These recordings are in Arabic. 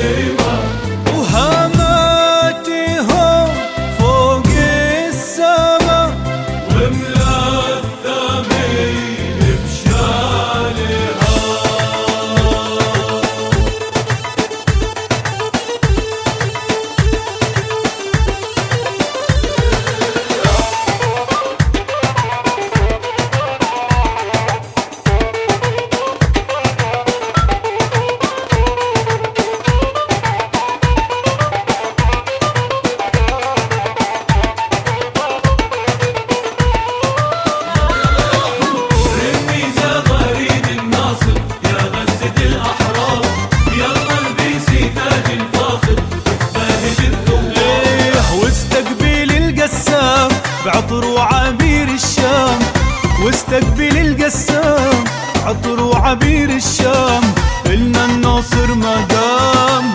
day عطر وعبير الشام واستقبل القسام عطر وعبير الشام إلنا الناصر مدام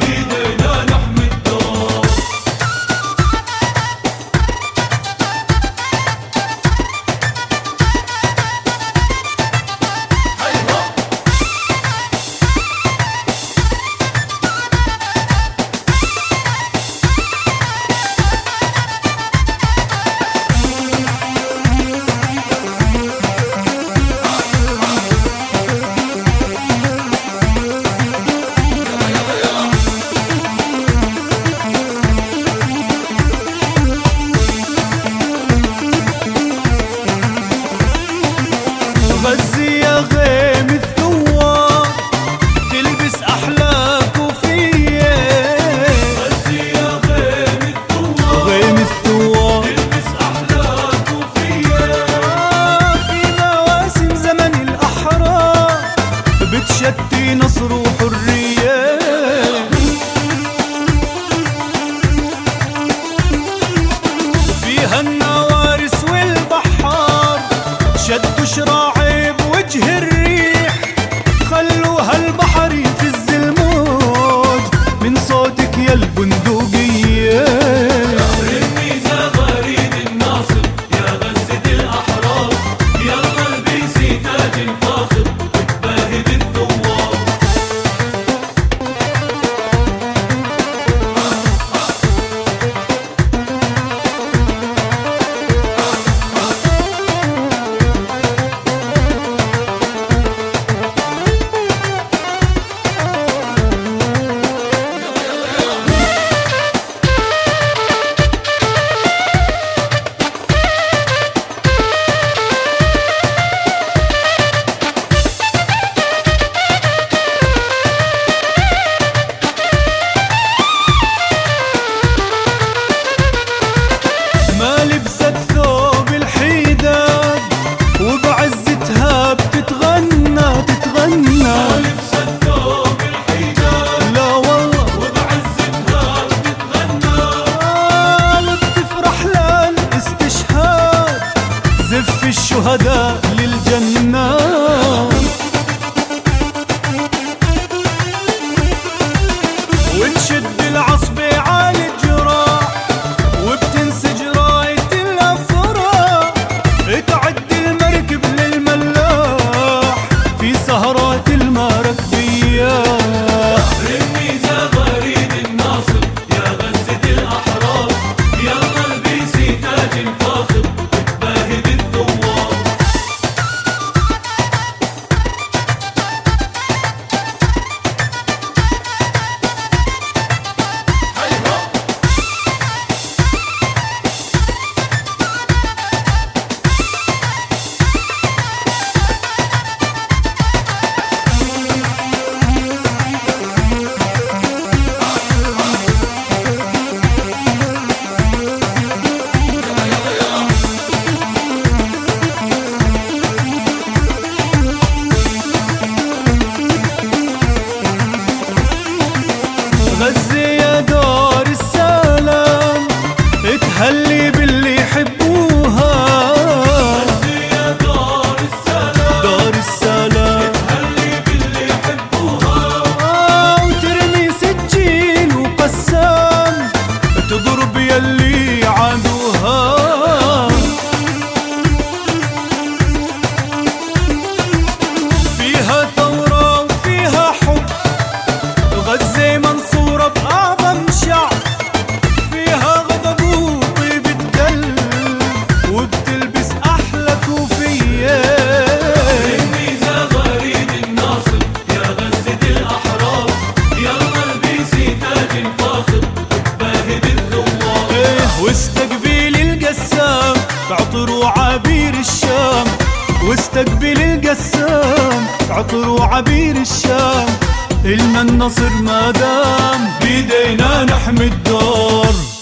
جدي نصر وحرية فيها النوارس والبحار شدوا شراعي بوجه الرياح. شهداء للجنة. واستقبل القسام بعطر وعبير الشام. إلنا النصر ما دام بيدينا نحمي الدار.